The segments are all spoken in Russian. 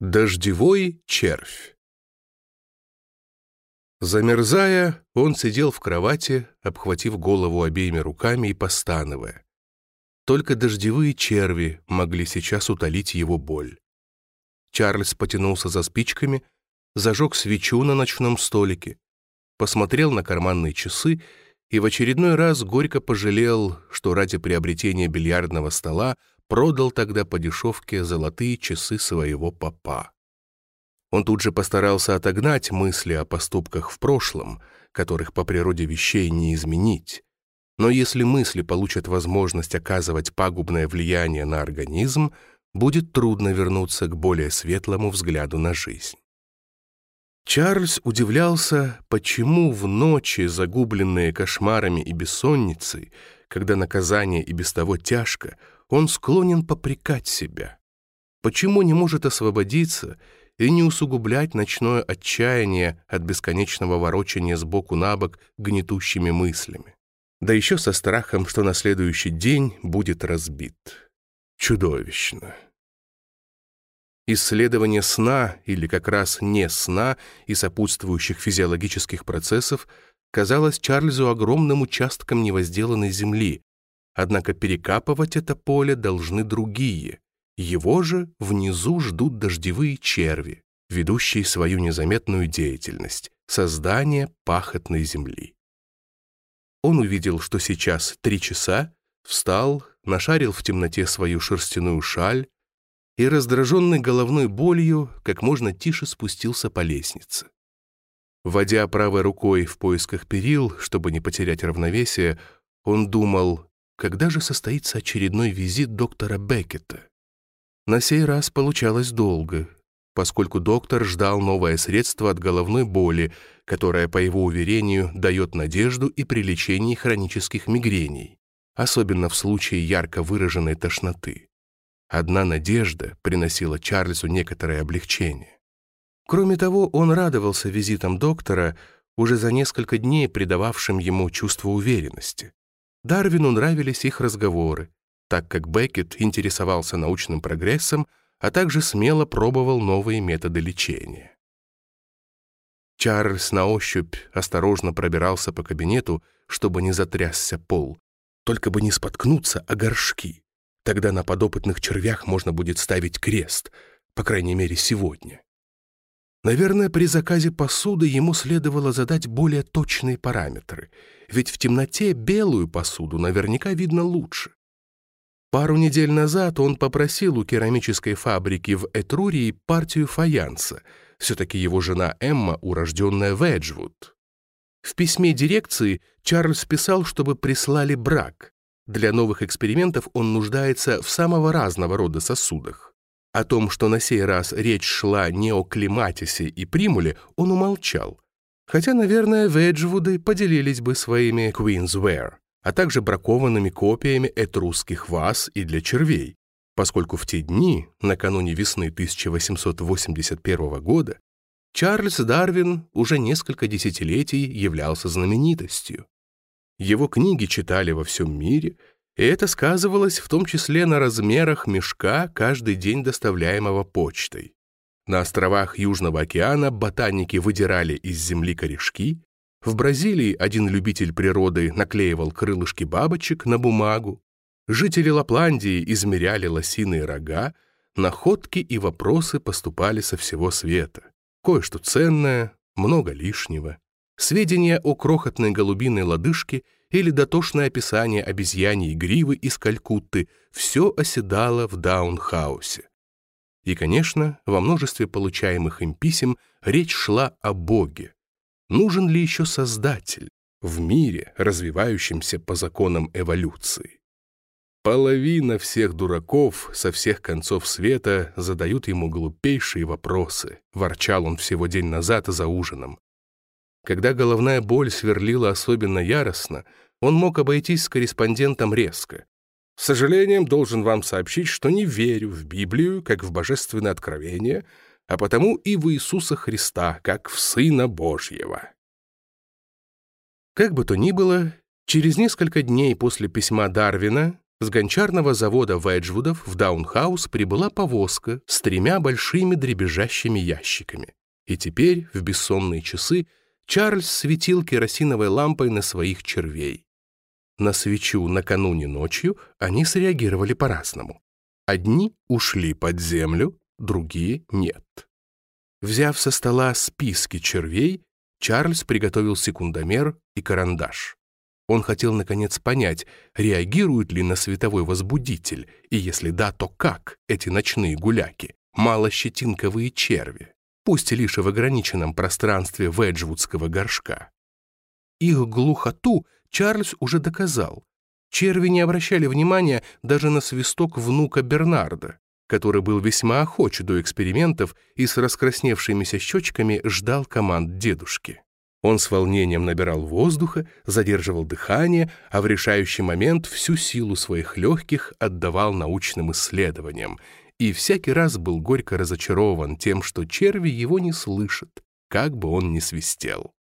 Дождевой червь Замерзая, он сидел в кровати, обхватив голову обеими руками и постановая. Только дождевые черви могли сейчас утолить его боль. Чарльз потянулся за спичками, зажег свечу на ночном столике, посмотрел на карманные часы и в очередной раз горько пожалел, что ради приобретения бильярдного стола продал тогда по дешевке золотые часы своего папа. Он тут же постарался отогнать мысли о поступках в прошлом, которых по природе вещей не изменить. Но если мысли получат возможность оказывать пагубное влияние на организм, будет трудно вернуться к более светлому взгляду на жизнь. Чарльз удивлялся, почему в ночи, загубленные кошмарами и бессонницей, когда наказание и без того тяжко, он склонен попрекать себя. Почему не может освободиться и не усугублять ночное отчаяние от бесконечного ворочания сбоку на бок гнетущими мыслями? Да еще со страхом, что на следующий день будет разбит. Чудовищно. Исследование сна, или как раз не сна и сопутствующих физиологических процессов, казалось Чарльзу огромным участком невозделанной земли, однако перекапывать это поле должны другие. Его же внизу ждут дождевые черви, ведущие свою незаметную деятельность — создание пахотной земли. Он увидел, что сейчас три часа, встал, нашарил в темноте свою шерстяную шаль, и, раздраженный головной болью, как можно тише спустился по лестнице. Водя правой рукой в поисках перил, чтобы не потерять равновесие, он думал, когда же состоится очередной визит доктора Беккета. На сей раз получалось долго, поскольку доктор ждал новое средство от головной боли, которое, по его уверению, дает надежду и при лечении хронических мигрений, особенно в случае ярко выраженной тошноты. Одна надежда приносила Чарльзу некоторое облегчение. Кроме того, он радовался визитам доктора, уже за несколько дней придававшим ему чувство уверенности. Дарвину нравились их разговоры, так как Беккет интересовался научным прогрессом, а также смело пробовал новые методы лечения. Чарльз на ощупь осторожно пробирался по кабинету, чтобы не затрясся пол, только бы не споткнуться о горшки. Тогда на подопытных червях можно будет ставить крест, по крайней мере, сегодня. Наверное, при заказе посуды ему следовало задать более точные параметры, ведь в темноте белую посуду наверняка видно лучше. Пару недель назад он попросил у керамической фабрики в Этрурии партию фаянса, все-таки его жена Эмма, урожденная Веджвуд. В письме дирекции Чарльз писал, чтобы прислали брак, для новых экспериментов он нуждается в самого разного рода сосудах. О том, что на сей раз речь шла не о климатисе и примуле, он умолчал. Хотя, наверное, Веджвуды поделились бы своими Queensware, а также бракованными копиями этрусских ваз и для червей, поскольку в те дни, накануне весны 1881 года, Чарльз Дарвин уже несколько десятилетий являлся знаменитостью. Его книги читали во всем мире, и это сказывалось в том числе на размерах мешка, каждый день доставляемого почтой. На островах Южного океана ботаники выдирали из земли корешки, в Бразилии один любитель природы наклеивал крылышки бабочек на бумагу, жители Лапландии измеряли лосиные рога, находки и вопросы поступали со всего света. Кое-что ценное, много лишнего сведения о крохотной голубиной лодыжке или дотошное описание обезьяньей гривы из Калькутты — все оседало в Даунхаусе. И, конечно, во множестве получаемых им писем речь шла о Боге. Нужен ли еще Создатель в мире, развивающемся по законам эволюции? Половина всех дураков со всех концов света задают ему глупейшие вопросы, ворчал он всего день назад за ужином. Когда головная боль сверлила особенно яростно, он мог обойтись с корреспондентом резко. «С сожалением должен вам сообщить, что не верю в Библию, как в божественное откровение, а потому и в Иисуса Христа, как в Сына Божьего». Как бы то ни было, через несколько дней после письма Дарвина С гончарного завода Веджвудов в Даунхаус прибыла повозка с тремя большими дребезжащими ящиками. И теперь, в бессонные часы, Чарльз светил керосиновой лампой на своих червей. На свечу накануне ночью они среагировали по-разному. Одни ушли под землю, другие — нет. Взяв со стола списки червей, Чарльз приготовил секундомер и карандаш. Он хотел, наконец, понять, реагируют ли на световой возбудитель, и если да, то как эти ночные гуляки, малощетинковые черви, пусть лишь в ограниченном пространстве веджвудского горшка. Их глухоту Чарльз уже доказал. Черви не обращали внимания даже на свисток внука Бернарда, который был весьма охоч до экспериментов и с раскрасневшимися щечками ждал команд дедушки. Он с волнением набирал воздуха, задерживал дыхание, а в решающий момент всю силу своих легких отдавал научным исследованиям, и всякий раз был горько разочарован тем, что черви его не слышат, как бы он ни свистел.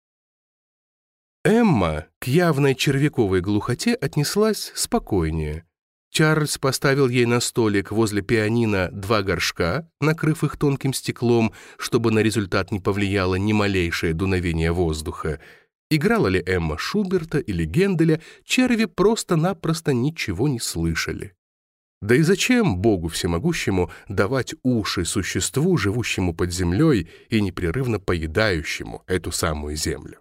Эмма к явной червяковой глухоте отнеслась спокойнее. Чарльз поставил ей на столик возле пианино два горшка, накрыв их тонким стеклом, чтобы на результат не повлияло ни малейшее дуновение воздуха. Играла ли Эмма Шуберта или Генделя, черви просто-напросто ничего не слышали. Да и зачем Богу Всемогущему давать уши существу, живущему под землей и непрерывно поедающему эту самую землю?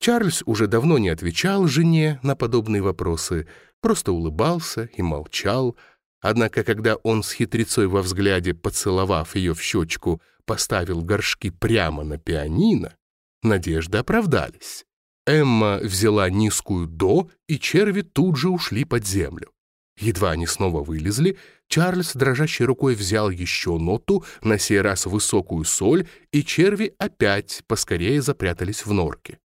Чарльз уже давно не отвечал жене на подобные вопросы, просто улыбался и молчал, однако когда он с хитрецой во взгляде, поцеловав ее в щечку, поставил горшки прямо на пианино, надежды оправдались. Эмма взяла низкую «до», и черви тут же ушли под землю. Едва они снова вылезли, Чарльз дрожащей рукой взял еще ноту, на сей раз высокую соль, и черви опять поскорее запрятались в норке.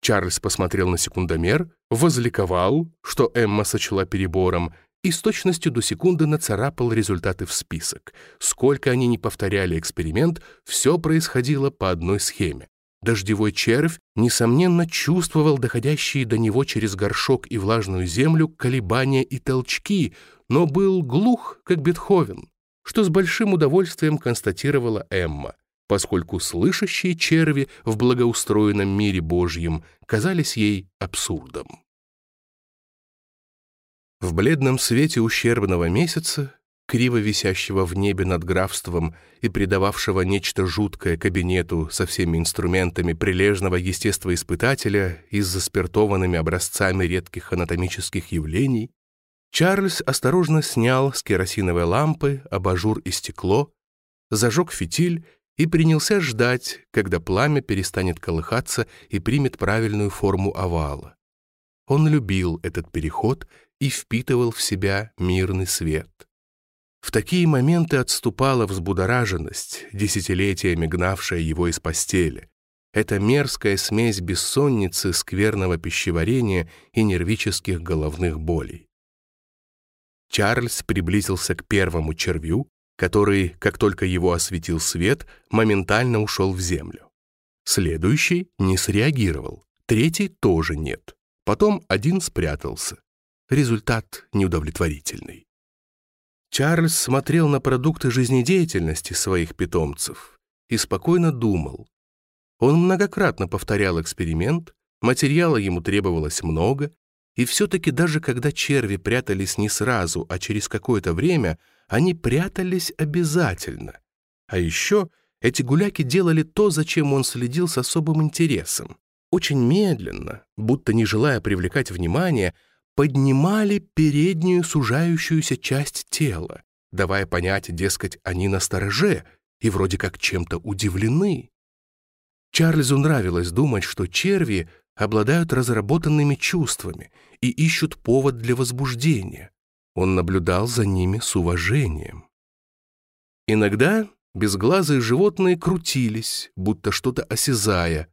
Чарльз посмотрел на секундомер, возликовал, что Эмма сочла перебором, и с точностью до секунды нацарапал результаты в список. Сколько они ни повторяли эксперимент, все происходило по одной схеме. Дождевой червь, несомненно, чувствовал доходящие до него через горшок и влажную землю колебания и толчки, но был глух, как Бетховен, что с большим удовольствием констатировала Эмма поскольку слышащие черви в благоустроенном мире Божьем казались ей абсурдом. В бледном свете ущербного месяца, криво висящего в небе над графством и придававшего нечто жуткое кабинету со всеми инструментами прилежного естествоиспытателя и с заспиртованными образцами редких анатомических явлений, Чарльз осторожно снял с керосиновой лампы абажур и стекло, зажег фитиль и принялся ждать, когда пламя перестанет колыхаться и примет правильную форму овала. Он любил этот переход и впитывал в себя мирный свет. В такие моменты отступала взбудораженность, десятилетиями гнавшая его из постели. Это мерзкая смесь бессонницы, скверного пищеварения и нервических головных болей. Чарльз приблизился к первому червю, который, как только его осветил свет, моментально ушел в землю. Следующий не среагировал, третий тоже нет. Потом один спрятался. Результат неудовлетворительный. Чарльз смотрел на продукты жизнедеятельности своих питомцев и спокойно думал. Он многократно повторял эксперимент, материала ему требовалось много, и все-таки даже когда черви прятались не сразу, а через какое-то время – они прятались обязательно. А еще эти гуляки делали то, зачем он следил с особым интересом. Очень медленно, будто не желая привлекать внимание, поднимали переднюю сужающуюся часть тела, давая понять, дескать, они на стороже и вроде как чем-то удивлены. Чарльзу нравилось думать, что черви обладают разработанными чувствами и ищут повод для возбуждения. Он наблюдал за ними с уважением. Иногда безглазые животные крутились, будто что-то осязая.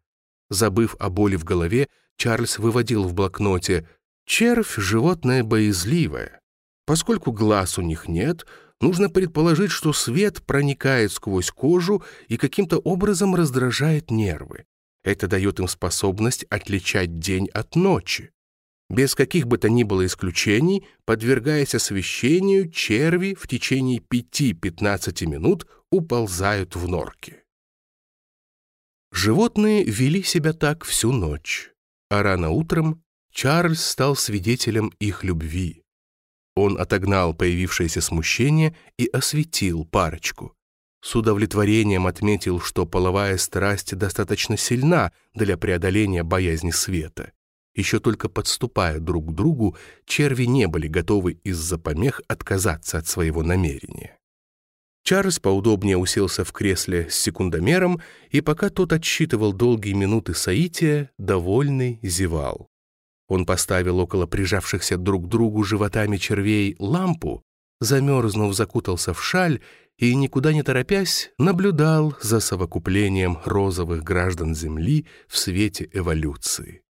Забыв о боли в голове, Чарльз выводил в блокноте «Червь — животное боязливое. Поскольку глаз у них нет, нужно предположить, что свет проникает сквозь кожу и каким-то образом раздражает нервы. Это дает им способность отличать день от ночи. без каких бы то ни было исключений, подвергаясь освещению, черви в течение 5-15 минут уползают в норки. Животные вели себя так всю ночь, а рано утром Чарльз стал свидетелем их любви. Он отогнал появившееся смущение и осветил парочку. С удовлетворением отметил, что половая страсть достаточно сильна для преодоления боязни света. Еще только подступая друг к другу, черви не были готовы из-за помех отказаться от своего намерения. Чарльз поудобнее уселся в кресле с секундомером, и пока тот отсчитывал долгие минуты соития, довольный зевал. Он поставил около прижавшихся друг к другу животами червей лампу, замерзнув, закутался в шаль и, никуда не торопясь, наблюдал за совокуплением розовых граждан Земли в свете эволюции.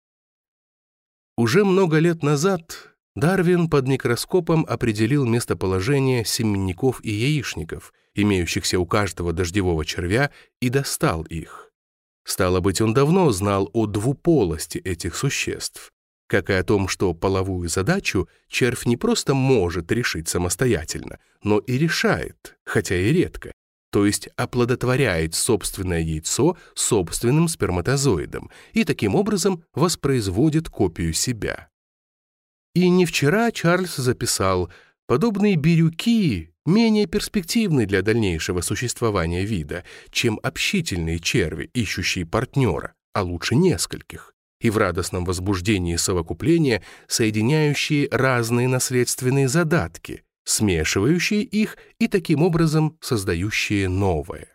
Уже много лет назад Дарвин под микроскопом определил местоположение семенников и яичников, имеющихся у каждого дождевого червя, и достал их. Стало быть, он давно знал о двуполости этих существ, как и о том, что половую задачу червь не просто может решить самостоятельно, но и решает, хотя и редко, то есть оплодотворяет собственное яйцо собственным сперматозоидом и таким образом воспроизводит копию себя. И не вчера Чарльз записал, подобные бирюки менее перспективны для дальнейшего существования вида, чем общительные черви, ищущие партнера, а лучше нескольких, и в радостном возбуждении совокупления соединяющие разные наследственные задатки, смешивающие их и таким образом создающие новое.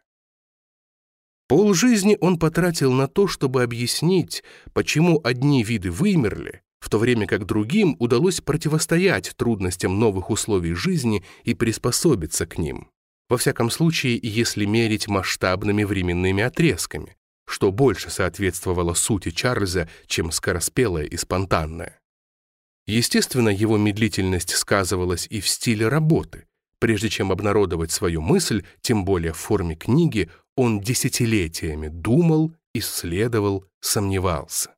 Пол жизни он потратил на то, чтобы объяснить, почему одни виды вымерли, в то время как другим удалось противостоять трудностям новых условий жизни и приспособиться к ним. Во всяком случае, если мерить масштабными временными отрезками, что больше соответствовало сути Чарльза, чем скороспелое и спонтанное. Естественно, его медлительность сказывалась и в стиле работы. Прежде чем обнародовать свою мысль, тем более в форме книги, он десятилетиями думал, исследовал, сомневался.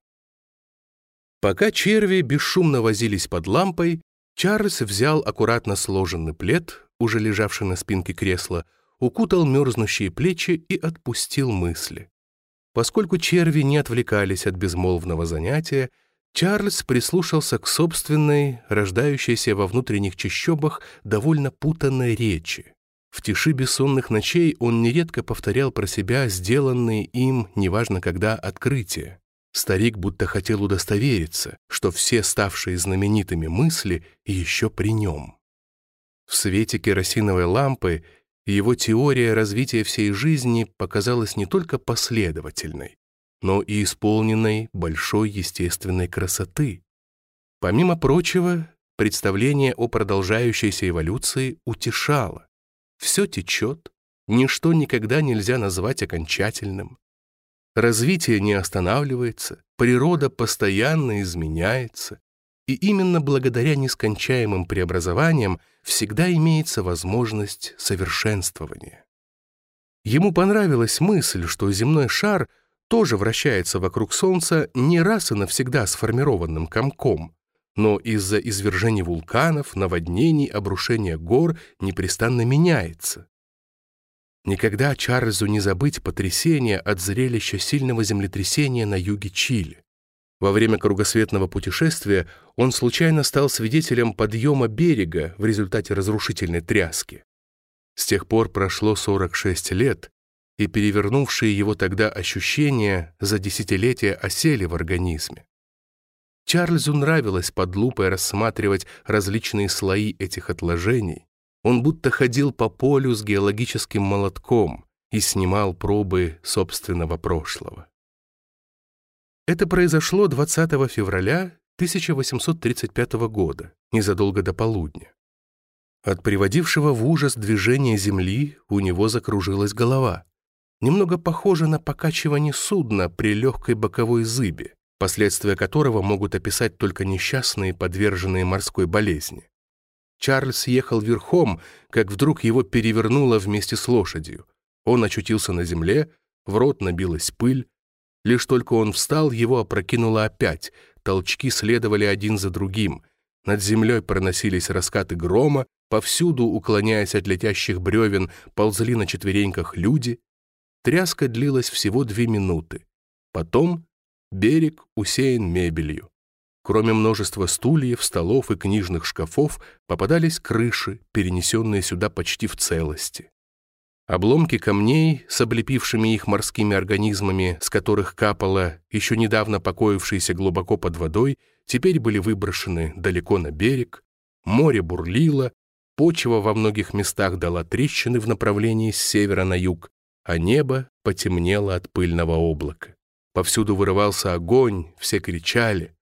Пока черви бесшумно возились под лампой, Чарльз взял аккуратно сложенный плед, уже лежавший на спинке кресла, укутал мерзнущие плечи и отпустил мысли. Поскольку черви не отвлекались от безмолвного занятия, Чарльз прислушался к собственной, рождающейся во внутренних чащобах, довольно путанной речи. В тиши бессонных ночей он нередко повторял про себя сделанные им, неважно когда, открытия. Старик будто хотел удостовериться, что все ставшие знаменитыми мысли еще при нем. В свете керосиновой лампы его теория развития всей жизни показалась не только последовательной, но и исполненной большой естественной красоты. Помимо прочего, представление о продолжающейся эволюции утешало. Все течет, ничто никогда нельзя назвать окончательным. Развитие не останавливается, природа постоянно изменяется, и именно благодаря нескончаемым преобразованиям всегда имеется возможность совершенствования. Ему понравилась мысль, что земной шар тоже вращается вокруг Солнца не раз и навсегда сформированным комком, но из-за извержений вулканов, наводнений, обрушения гор непрестанно меняется. Никогда Чарльзу не забыть потрясение от зрелища сильного землетрясения на юге Чили. Во время кругосветного путешествия он случайно стал свидетелем подъема берега в результате разрушительной тряски. С тех пор прошло 46 лет, и перевернувшие его тогда ощущения за десятилетия осели в организме. Чарльзу нравилось под лупой рассматривать различные слои этих отложений, он будто ходил по полю с геологическим молотком и снимал пробы собственного прошлого. Это произошло 20 февраля 1835 года, незадолго до полудня. От приводившего в ужас движения Земли у него закружилась голова. Немного похоже на покачивание судна при легкой боковой зыбе, последствия которого могут описать только несчастные, подверженные морской болезни. Чарльз ехал верхом, как вдруг его перевернуло вместе с лошадью. Он очутился на земле, в рот набилась пыль, Лишь только он встал, его опрокинуло опять. Толчки следовали один за другим. Над землей проносились раскаты грома, повсюду, уклоняясь от летящих бревен, ползли на четвереньках люди. Тряска длилась всего две минуты. Потом берег усеян мебелью. Кроме множества стульев, столов и книжных шкафов, попадались крыши, перенесенные сюда почти в целости. Обломки камней с облепившими их морскими организмами, с которых капало, еще недавно покоившиеся глубоко под водой, теперь были выброшены далеко на берег, море бурлило, почва во многих местах дала трещины в направлении с севера на юг, а небо потемнело от пыльного облака. Повсюду вырывался огонь, все кричали.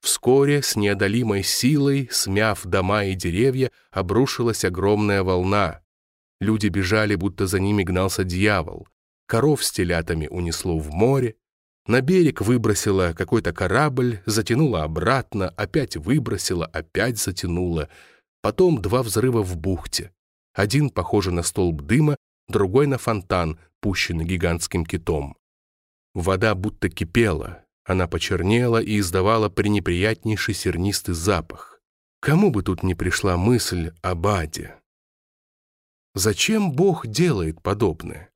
Вскоре с неодолимой силой, смяв дома и деревья, обрушилась огромная волна. Люди бежали, будто за ними гнался дьявол. Коров с телятами унесло в море. На берег выбросило какой-то корабль, затянуло обратно, опять выбросило, опять затянуло. Потом два взрыва в бухте. Один похожий на столб дыма, другой на фонтан, пущенный гигантским китом. Вода будто кипела, она почернела и издавала пренеприятнейший сернистый запах. Кому бы тут не пришла мысль об аде? Зачем Бог делает подобное?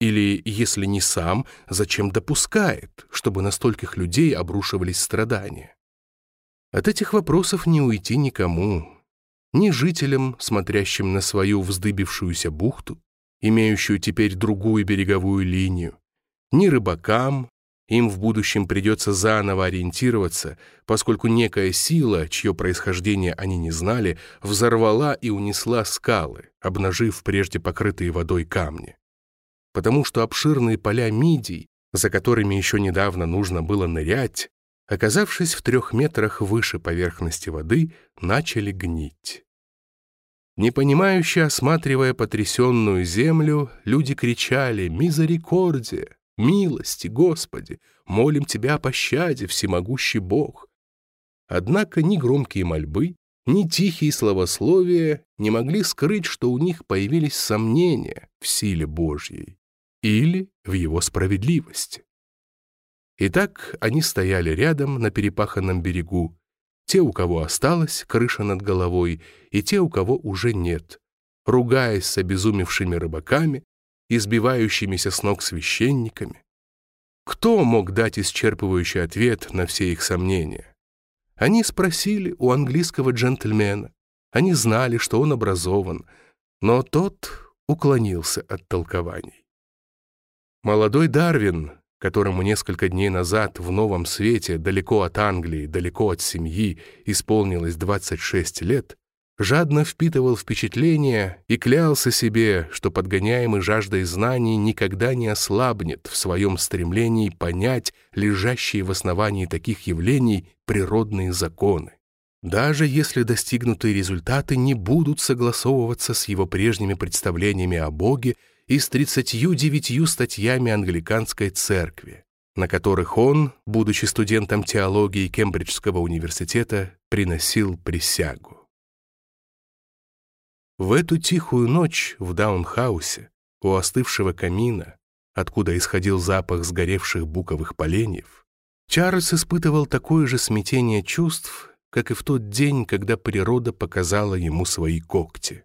Или, если не сам, зачем допускает, чтобы на стольких людей обрушивались страдания? От этих вопросов не уйти никому. Ни жителям, смотрящим на свою вздыбившуюся бухту, имеющую теперь другую береговую линию, ни рыбакам, им в будущем придется заново ориентироваться, поскольку некая сила, чье происхождение они не знали, взорвала и унесла скалы, обнажив прежде покрытые водой камни. Потому что обширные поля мидий, за которыми еще недавно нужно было нырять, оказавшись в трех метрах выше поверхности воды, начали гнить. Непонимающе осматривая потрясенную землю, люди кричали «Мизерикордия!» Милости, Господи, молим Тебя о пощаде, всемогущий Бог. Однако ни громкие мольбы, ни тихие словословия не могли скрыть, что у них появились сомнения в силе Божьей или в Его справедливости. Итак, они стояли рядом на перепаханном берегу, те, у кого осталась крыша над головой, и те, у кого уже нет, ругаясь с обезумевшими рыбаками, избивающимися с ног священниками. Кто мог дать исчерпывающий ответ на все их сомнения? Они спросили у английского джентльмена. Они знали, что он образован, но тот уклонился от толкований. Молодой Дарвин, которому несколько дней назад в Новом Свете, далеко от Англии, далеко от семьи, исполнилось 26 лет, жадно впитывал впечатления и клялся себе, что подгоняемый жаждой знаний никогда не ослабнет в своем стремлении понять лежащие в основании таких явлений природные законы. Даже если достигнутые результаты не будут согласовываться с его прежними представлениями о Боге и с 39 статьями англиканской церкви, на которых он, будучи студентом теологии Кембриджского университета, приносил присягу. В эту тихую ночь в Даунхаусе, у остывшего камина, откуда исходил запах сгоревших буковых поленьев, Чарльз испытывал такое же смятение чувств, как и в тот день, когда природа показала ему свои когти.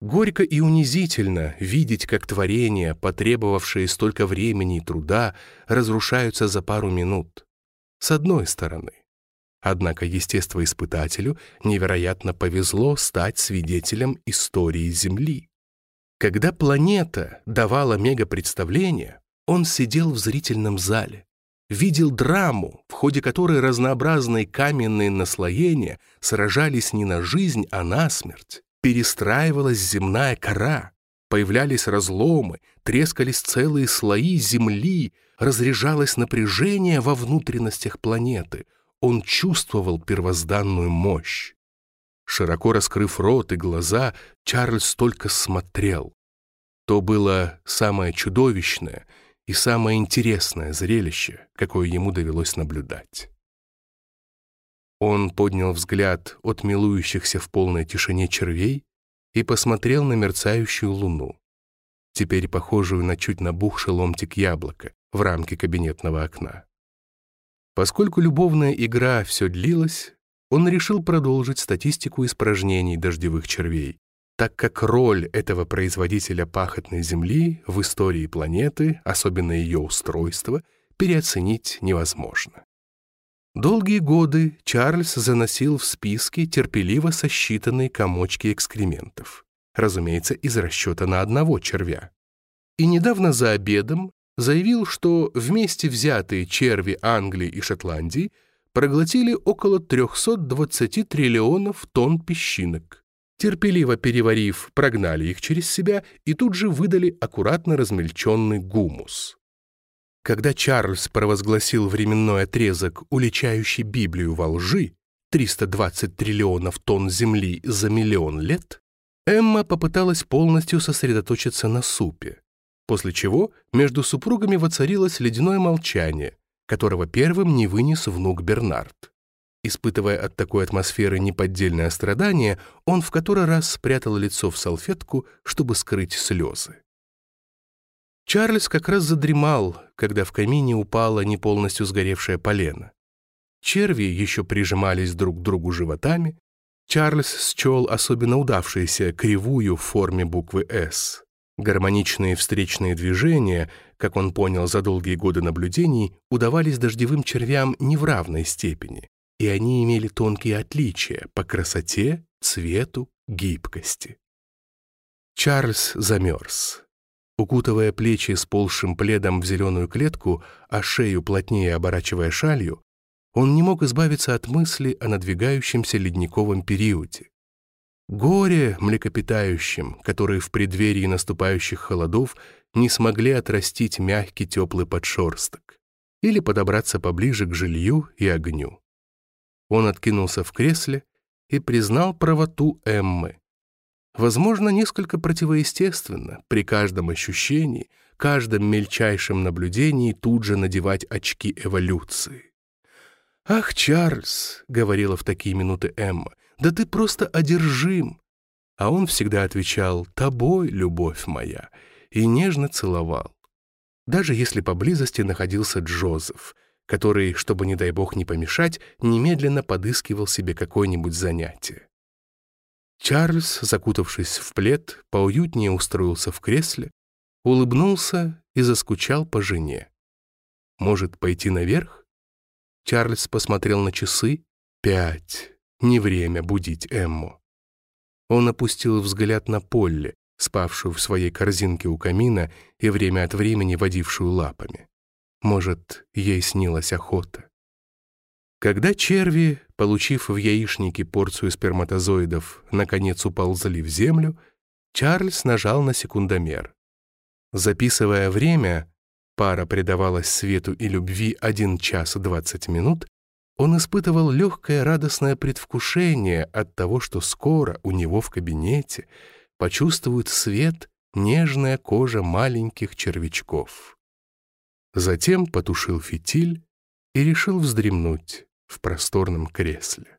Горько и унизительно видеть, как творения, потребовавшие столько времени и труда, разрушаются за пару минут. С одной стороны. Однако естествоиспытателю невероятно повезло стать свидетелем истории Земли. Когда планета давала мегапредставление, он сидел в зрительном зале, видел драму, в ходе которой разнообразные каменные наслоения сражались не на жизнь, а на смерть. Перестраивалась земная кора, появлялись разломы, трескались целые слои земли, разряжалось напряжение во внутренностях планеты — он чувствовал первозданную мощь. Широко раскрыв рот и глаза, Чарльз только смотрел. То было самое чудовищное и самое интересное зрелище, какое ему довелось наблюдать. Он поднял взгляд от милующихся в полной тишине червей и посмотрел на мерцающую луну. теперь похожую на чуть набухший ломтик яблока в рамке кабинетного окна. Поскольку любовная игра все длилась, он решил продолжить статистику испражнений дождевых червей, так как роль этого производителя пахотной земли в истории планеты, особенно ее устройство, переоценить невозможно. Долгие годы Чарльз заносил в списки терпеливо сосчитанные комочки экскрементов, разумеется, из расчета на одного червя. И недавно за обедом заявил, что вместе взятые черви Англии и Шотландии проглотили около 320 триллионов тонн песчинок. Терпеливо переварив, прогнали их через себя и тут же выдали аккуратно размельченный гумус. Когда Чарльз провозгласил временной отрезок, уличающий Библию во лжи, 320 триллионов тонн земли за миллион лет, Эмма попыталась полностью сосредоточиться на супе, после чего между супругами воцарилось ледяное молчание, которого первым не вынес внук Бернард. Испытывая от такой атмосферы неподдельное страдание, он в который раз спрятал лицо в салфетку, чтобы скрыть слезы. Чарльз как раз задремал, когда в камине упала не полностью сгоревшая полена. Черви еще прижимались друг к другу животами. Чарльз счел особенно удавшуюся кривую в форме буквы «С». Гармоничные встречные движения, как он понял за долгие годы наблюдений, удавались дождевым червям не в равной степени, и они имели тонкие отличия по красоте, цвету, гибкости. Чарльз замерз. Укутывая плечи с полшим пледом в зеленую клетку, а шею плотнее оборачивая шалью, он не мог избавиться от мысли о надвигающемся ледниковом периоде. Горе млекопитающим, которые в преддверии наступающих холодов не смогли отрастить мягкий теплый подшерсток или подобраться поближе к жилью и огню. Он откинулся в кресле и признал правоту Эммы. Возможно, несколько противоестественно при каждом ощущении, каждом мельчайшем наблюдении тут же надевать очки эволюции. «Ах, Чарльз!» — говорила в такие минуты Эмма. «Да ты просто одержим!» А он всегда отвечал «Тобой, любовь моя!» и нежно целовал. Даже если поблизости находился Джозеф, который, чтобы, не дай бог, не помешать, немедленно подыскивал себе какое-нибудь занятие. Чарльз, закутавшись в плед, поуютнее устроился в кресле, улыбнулся и заскучал по жене. Может, пойти наверх? Чарльз посмотрел на часы. Пять. Не время будить Эмму. Он опустил взгляд на Полли, спавшую в своей корзинке у камина и время от времени водившую лапами. Может, ей снилась охота. Когда черви, получив в яичнике порцию сперматозоидов, наконец уползли в землю, Чарльз нажал на секундомер. Записывая время, пара предавалась свету и любви 1 час 20 минут, он испытывал легкое радостное предвкушение от того, что скоро у него в кабинете почувствует свет нежная кожа маленьких червячков. Затем потушил фитиль и решил вздремнуть в просторном кресле.